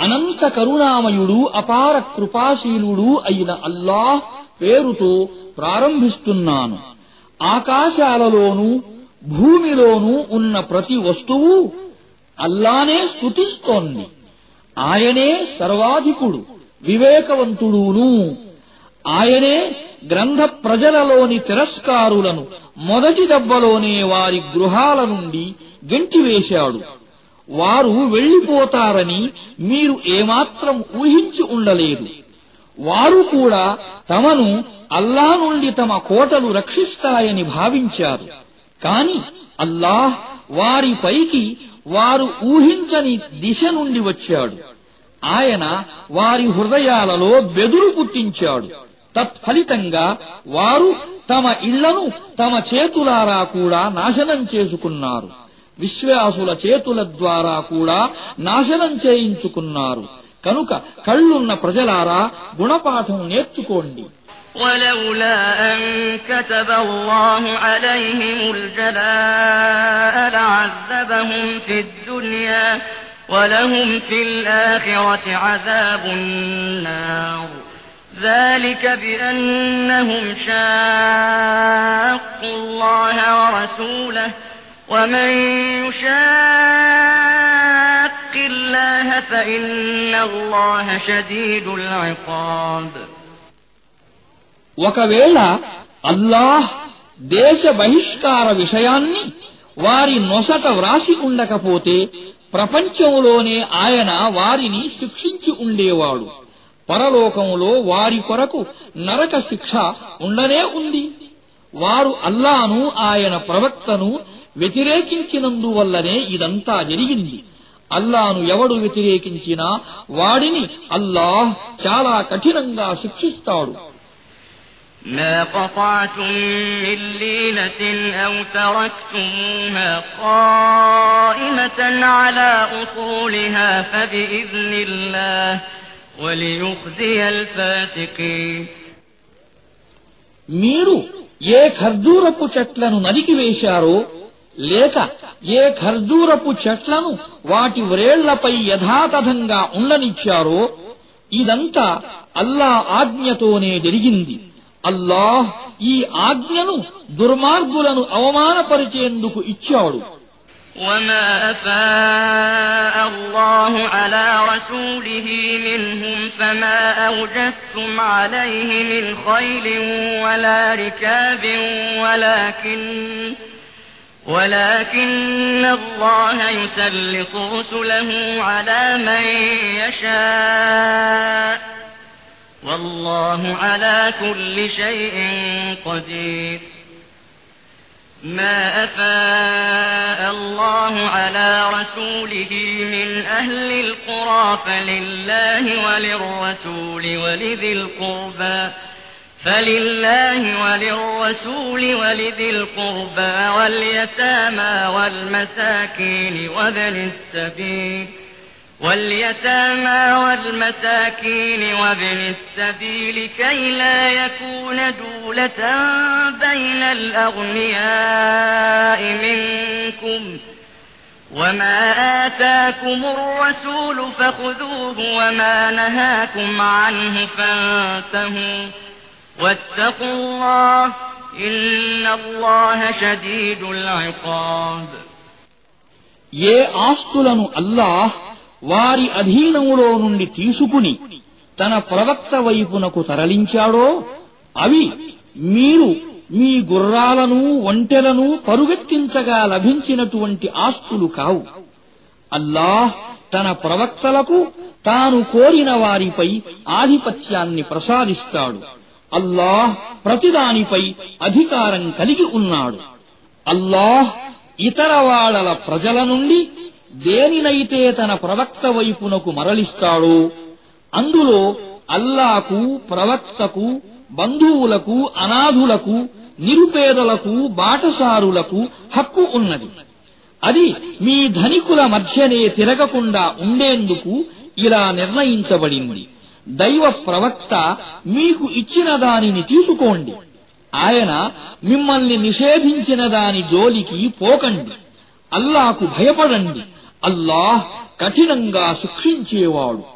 అనంత కరుణామయుడు అపార కృపాశీలుడు అయిన అల్లాహ్ పేరుతో ప్రారంభిస్తున్నాను. ఆకాశాలలోనూ భూమిలోనూ ఉన్న ప్రతి వస్తువు అల్లానే స్తుతిస్తోంది. ఆయనే సర్వాధికుడు వివేకవంతుడును. ఆయనే గ్రంథ ప్రజలలోని తిరస్కారులను మొదటి దెబ్బలోనే వారి గృహాల నుండి గెంటివేశాడు వారు వెళ్ళిపోతారని మీరు ఏమాత్రం ఊహించి ఉండలేదు. వారు కూడా తమను అల్లా నుండి తమ కోటలు రక్షిస్తాయని భావించారు. కాని అల్లాహ్ వారి పైకి వారు ఊహించని దిశ నుండి వచ్చాడు. ఆయన వారి హృదయాలలో బెదురు పుట్టించాడు. తత్ఫలితంగా వారు తమ ఇళ్లను తమ చేతులారా కూడా నాశనం చేసుకున్నారు విశ్వాసుల చేతుల ద్వారా కూడా నాశనం చేయించుకున్నారు కనుక కళ్ళున్న ప్రజలారా గుణపాఠం నేర్చుకోండి ولولا أن كتب الله عليهم الجلاء لعذبهم في الدنيا ولهم في الآخرة عذاب النار ذلك بأنهم شاقوا الله ورسوله ومن يشاق الله فإن الله شديد العقاب. وكبيلا الله దేశ బహిష్కార విషయాన్ని వారి నొసట వ్రాసి ఉండకపోతే ప్రపంచంలోనే ఆయన వారిని శిక్షించి ఉండేవాడు పరలోకంలో వారి కొరకు నరక శిక్ష ఉండనే ఉంది వారు అల్లాను ఆయన ప్రవక్తను వ్యతిరేకించినందువల్లనే ఇదంతా జరిగింది అల్లాను ఎవడు వ్యతిరేకించినా వాడిని అల్లాహ్ చాలా కఠినంగా శిక్షిస్తాడు ما قطعتم من لينة أو تركتموها قائمة على أصولها فبإذن الله وليخزي الفاسقين మీరు ఏ ఖర్జూరపు చెట్లను నరికివేశారో లేక ఏ ఖర్జూరపు చెట్లను వాటి వ్రేళ్ళపై యథాతథంగా ఉండనిచ్చారో ఇదంతా అల్లా ఆజ్ఞతోనే జరిగింది. అల్లాహ్ ఈ ఆజ్ఞను దుర్మార్గులను అవమానపరిచేందుకు ఇచ్చాడు. وما أفاء الله على رسوله منهم فما أوجستم عليه من خيل ولا ركاب ولكن ولكن الله يسلط رسله على من يشاء والله على كل شيء قدير. ما أفاء الله على رسوله من أهل القرى فلله وللرسول ولذي القربى فلله وللرسول ولذي القربى واليتامى والمساكين وابن السبيل واليتامى والمساكين وابن السبيل كي لا يكون دولة بين الأغنياء منكم. وما آتاكم الرسول فخذوه وما نهاكم عنه فانتهوا واتقوا الله إن الله شديد العقاب ఏ ఆస్తులను అల్లాహ్ వారి అధీనములో నుండి తీసుకుని తన ప్రవక్త వైపునకు తరలించాడో అవి మీరు మీ గుర్రాలను ఒంటెలను పరుగెత్తించగా లభించినటువంటి ఆస్తులు కావు. అల్లాహ్ తన ప్రవక్తలకు తాను కోరిన వారిపై ఆధిపత్యాన్ని ప్రసాదిస్తాడు. అల్లాహ్ ప్రతిదానిపై అధికారం కలిగి ఉన్నాడు. అల్లాహ్ ఇతర వాళ్ళ ప్రజల నుండి దేనినైతే తన ప్రవక్త వైపునకు మరలిస్తాడో అందులో అల్లాకు ప్రవక్తకు బంధువులకు అనాథులకు నిరుపేదలకు బాటసారులకు హక్కు ఉన్నది. అది మీ ధనికుల మధ్యనే తిరగకుండా ఉండేందుకు ఇలా నిర్ణయించబడింది. దైవ ప్రవక్త మీకు ఇచ్చిన దానిని తీసుకోండి. ఆయన మిమ్మల్ని నిషేధించిన దాని జోలికి పోకండి. అల్లాకు భయపడండి. అల్లాహ్ కఠినంగా శిక్షించేవాడు.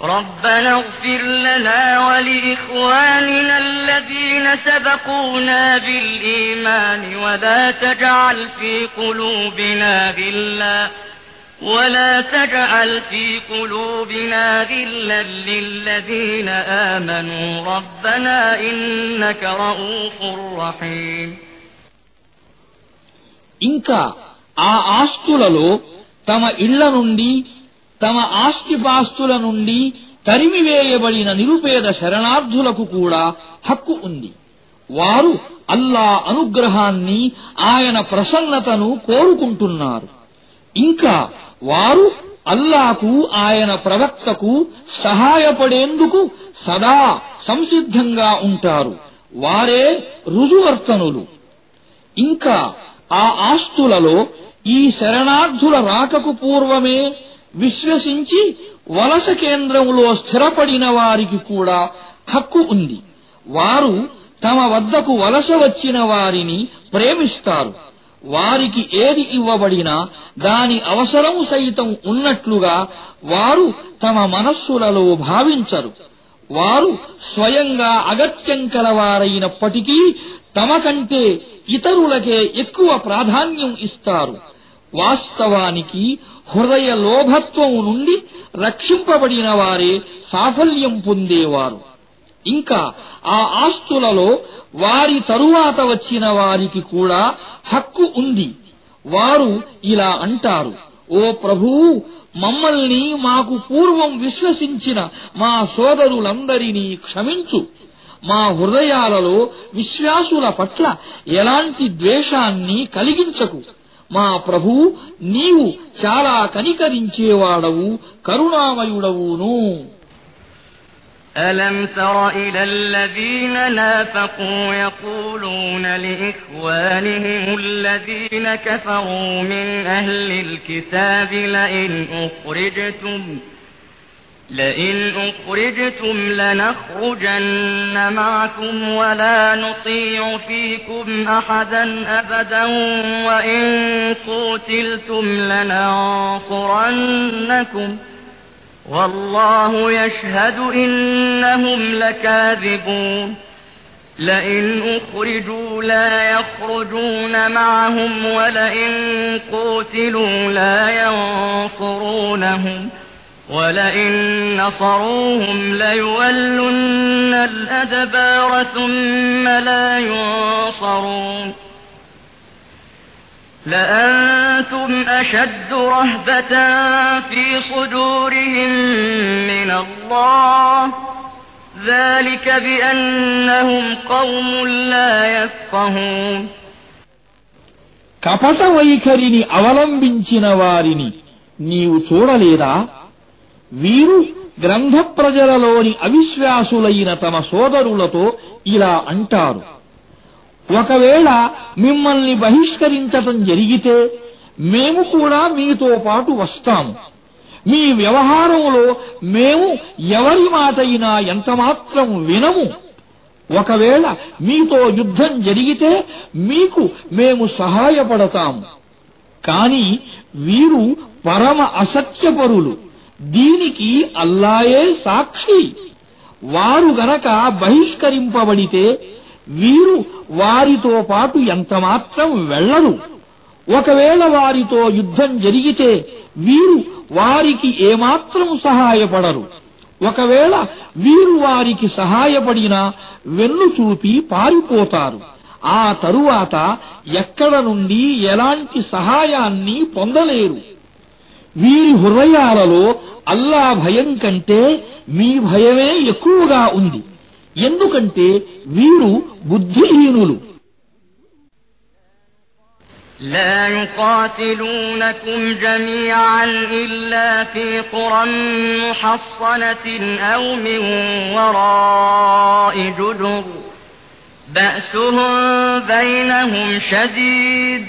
ربنا اغفر لنا ولإخواننا الذين سبقونا بالإيمان ولا تجعل في قلوبنا غلا ولا تجعل في قلوبنا غلا للذين آمنوا ربنا إنك رؤوف رحيم ఇంకా ఆ ఆస్తులలో తమ ఇళ్ల నుండి తమ ఆస్తిపాస్తుల నుండి తరిమివేయబడిన నిరుపేద శరణార్థులకు కూడా హక్కు ఉంది. వారు అల్లా అనుగ్రహాన్ని ఆయన ప్రసన్నతను కోరుకుంటున్నారు. ఇంకా వారు అల్లాకు ఆయన ప్రవక్తకు సహాయపడేందుకు సదా సంసిద్ధంగా ఉంటారు. వారే రుజువర్తనులు. ఇంకా ఆ ఆస్తులలో ఈ శరణార్థుల రాకకు పూర్వమే విశ్వసించి వలస కేంద్రంలో స్థిరపడిన వారికి కూడా హక్కు ఉంది. వారు తమ వద్దకు వలస వచ్చిన వారిని ప్రేమిస్తారు. వారికి ఏది ఇవ్వబడినా దాని అవసరం సైతం ఉన్నట్లుగా వారు తమ మనస్సులలో భావించరు. వారు స్వయంగా అగత్యం కలవారైనప్పటికీ తమ కంటే ఇతరులకే ఎక్కువ ప్రాధాన్యం ఇస్తారు. వాస్తవానికి హృదయ లోభత్వం నుండి రక్షింపబడిన వారే సాఫల్యం పొందేవారు. ఇంకా ఆ ఆస్తులలో వారి తరువాత వచ్చిన వారికి కూడా హక్కు ఉంది. వారు ఇలా అంటారు ఓ ప్రభూ మమ్మల్ని మాకు పూర్వం విశ్వసించిన మా సోదరులందరినీ క్షమించు. మా హృదయాలలో విశ్వాసుల పట్ల ఎలాంటి ద్వేషాన్ని కలిగించకు. మా ప్రభు నీవు చాలా కనికరించేవాడవు కరుణామయుడవును ألم تر إلى الذين نافقوا يقولون لإخوانهم الذين كفروا من أهل الكتاب لئن أخرجتم لئن أخرجتم لنخرجن معكم ولا نطيع فيكم أحدا أبدا وإن قتلتم لننصرنكم ۖ والله يشهد إنهم لكاذبون لئن أخرجوا لا يخرجون معهم ولئن قوتلوا لا ينصرونهم ولئن نصروهم ليولن الأدبار ثم لا ينصرون لأنتم أشد رهبة في صدورهم من الله ذلك بأنهم قوم لا يفقهون కపట వైఖరిని అవలంబించిన వారిని నీవు చూడలేదా వీరు గ్రంథ ప్రజలలోని అవిశ్వాసులైన తమ సోదరులతో ఇలా అంటారు. ఒకవేళ మిమ్మల్ని బహిష్కరించటం జరిగితే మేము కూడా మీతో పాటు వస్తాము. మీ వ్యవహారంలో మేము ఎవరి మాటైనా ఎంతమాత్రం వినము. ఒకవేళ మీతో యుద్ధం జరిగితే మీకు మేము సహాయపడతాము. కాని వీరు పరమ అసత్యపరులు. దీనికి అల్లాయే సాక్షి. వారు గనక బహిష్కరింపబడితే వీరు వారితో పాటు ఎంతమాత్రం వెళ్ళరు ఒకవేళ వారితో యుద్ధం జరిగితే వీరు వారికి ఏమాత్రం సహాయపడరు. ఒకవేళ వీరు వారికి సహాయపడినా వెన్ను చూపి పారిపోతారు. ఆ తరువాత ఎక్కడ నుండి ఎలాంటి సహాయాన్ని పొందలేరు. వీరి హృదయాలలో అల్లా భయం కంటే మీ భయమే ఎక్కువగా ఉంది ఎందుకంటే వీరు బుద్ధిహీనులు لا يقاتلونكم جميعا إلا في قرى محصنة أو من وراء جدر بأسهم بينهم شديد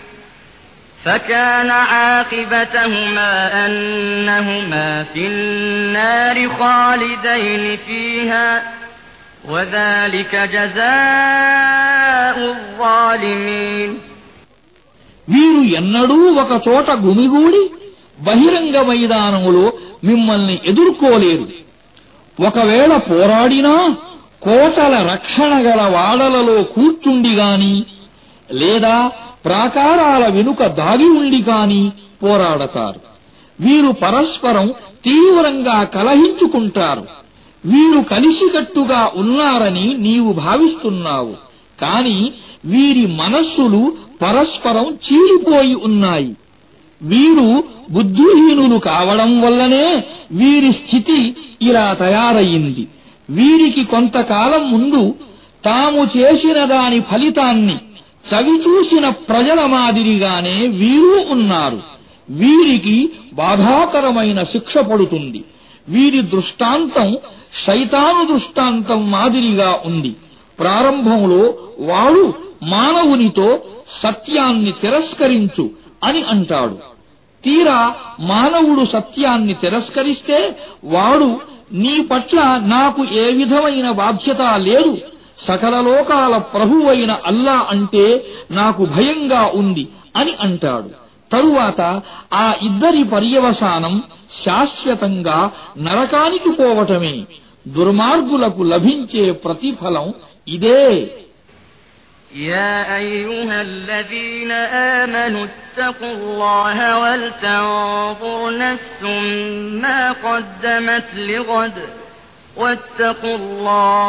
فكان عاقبتهما أنهما في النار خالدين فيها وذلك جزاء الظالمين వీరు ఎన్నడూ ఒక చోట గుమిగూడి బహిరంగ మైదానములో మిమ్మల్ని ఎదుర్కోలేరు ఒకవేళ పోరాడినా కోటల రక్షణ గల వాడలలో కూర్చుండిగాని లేదా ప్రాకారాల వెనుక దాగి ఉండి కాని పోరాడతారు. వీరు పరస్పరం తీవ్రంగా కలహించుకుంటారు. వీరు కలిసికట్టుగా ఉన్నారని నీవు భావిస్తున్నావు. కాని వీరి మనస్సులు పరస్పరం చీలిపోయి ఉన్నాయి. వీరు బుద్ధిహీనులు కావడం వల్లనే వీరి స్థితి ఇలా తయారయ్యింది. వీరికి కొంతకాలం ముందు తాము చేసిన దాని ఫలితాన్ని చవిచూసిన ప్రజల మాదిరిగానే వీరు ఉన్నారు. వీరికి బాధాకరమైన శిక్ష పడుతుంది. వీరి దృష్టాంతం శైతాను దృష్టాంతం మాదిరిగా ఉంది. ప్రారంభంలో వాడు మానవునితో సత్యాన్ని తిరస్కరించు అని అంటాడు. తీరా మానవుడు సత్యాన్ని తిరస్కరిస్తే వాడు నీ పట్ల నాకు ఏ విధమైన బాధ్యత లేదు. సకల లోకాల ప్రభువైన అల్లా అంటే నాకు భయంగా ఉంది అని అంటాడు తరువాత ఆ ఇద్దరి పర్యవసానం శాశ్వతంగా నరకానికి పోవటమే దుర్మార్గులకు లభించే ప్రతిఫలం ఇదే يا أيها الذين آمنوا اتقوا الله ولتنظر نفس ما قدمت لغد واتقوا الله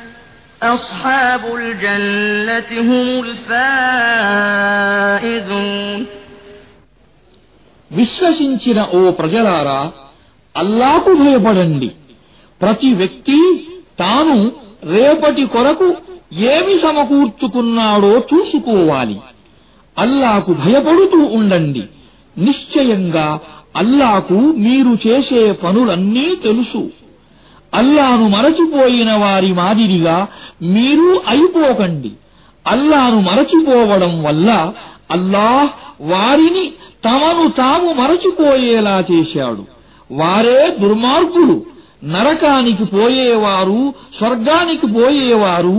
أصحاب الجنة هم الفائزون విశ్వసించిన ఓ ప్రజలారా అల్లాకు భయపడండి ప్రతి వ్యక్తి తాను రేపటి కొరకు ఏమి సమకూర్చుకున్నాడో చూసుకోవాలి అల్లాకు భయపడుతూ ఉండండి నిశ్చయంగా అల్లాకు మీరు చేసే పనులన్నీ తెలుసు అల్లాను మరచిపోయిన వారి మాదిరిగా మీరు అయిపోకండి అల్లాను మరచిపోవడం వల్ల అల్లాహ్ వారిని తమను తాము మరచిపోయేలా చేశాడు వారే దుర్మార్గులు నరకానికి పోయేవారు స్వర్గానికి పోయేవారు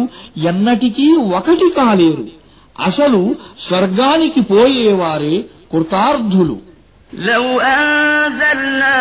ఎన్నటికీ ఒకటి కాలేరు అసలు స్వర్గానికి పోయేవారే కృతార్థులు لو أنزلنا هذا القرآن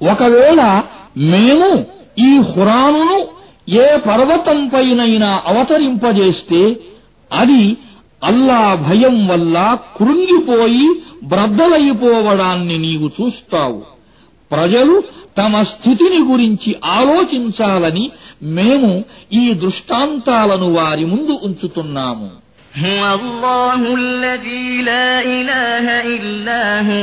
ఒకవేళ మేము ఈ హురానును ఏ పర్వతంపైనైనా అవతరింపజేస్తే అది అల్లా భయం వల్ల కృంగిపోయి బ్రద్దలైపోవడాన్ని నీవు చూస్తావు ప్రజలు తమ స్థితిని గురించి ఆలోచించాలని మేము ఈ దృష్టాంతాలను వారి ముందు ఉంచుతున్నాము هو الله الذي لا إله إلا هو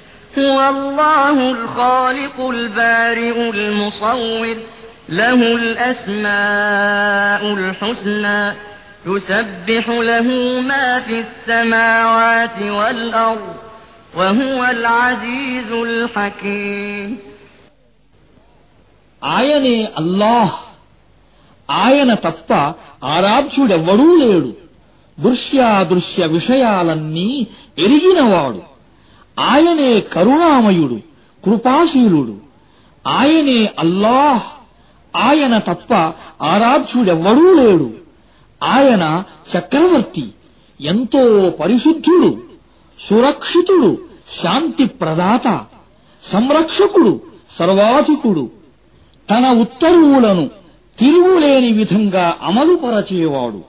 هو الله الخالق البارئ المصور له الأسماء الحسنى يسبح له ما في السماوات والأرض وهو العزيز الحكيم ఆయనే అల్లాహ్ ఆయన తప్ప ఆరాధ్యుడెవ్వడూ లేడు దృశ్యాదృశ్య విషయాలన్నీ ఎరిగినవాడు ఆయనే కరుణామయుడు కృపాశీలుడు. ఆయనే అల్లాహ్. ఆయన తప్ప ఆరాధ్యుడెవ్వడూ లేడు. ఆయన చక్రవర్తి ఎంతో పరిశుద్ధుడు సురక్షితుడు శాంతి ప్రదాత సంరక్షకుడు సర్వాధికుడు. తన ఉత్తర్వులను తిరుగులేని విధంగా అమలుపరచేవాడు.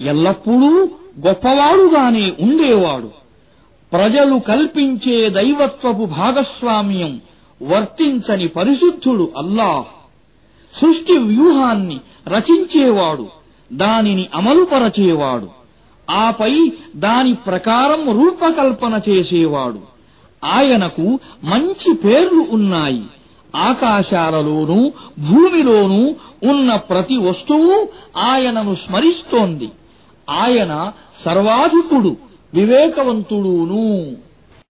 ఎల్లప్పుడూ గొప్పవాడుగానే ఉండేవాడు. ప్రజలు కల్పించే దైవత్వపు భాగస్వామ్యం వర్తించని పరిశుద్ధుడు అల్లాహ్. సృష్టి వ్యూహాన్ని రచించేవాడు దానిని అమలుపరచేవాడు ఆపై దాని ప్రకారం రూపకల్పన చేసేవాడు. ఆయనకు మంచి పేర్లు ఉన్నాయి. ఆకాశాలలోనూ భూమిలోనూ ఉన్న ప్రతి వస్తువు ఆయనను స్మరిస్తోంది. ఆయన సర్వాధికుడు వివేకవంతుడును.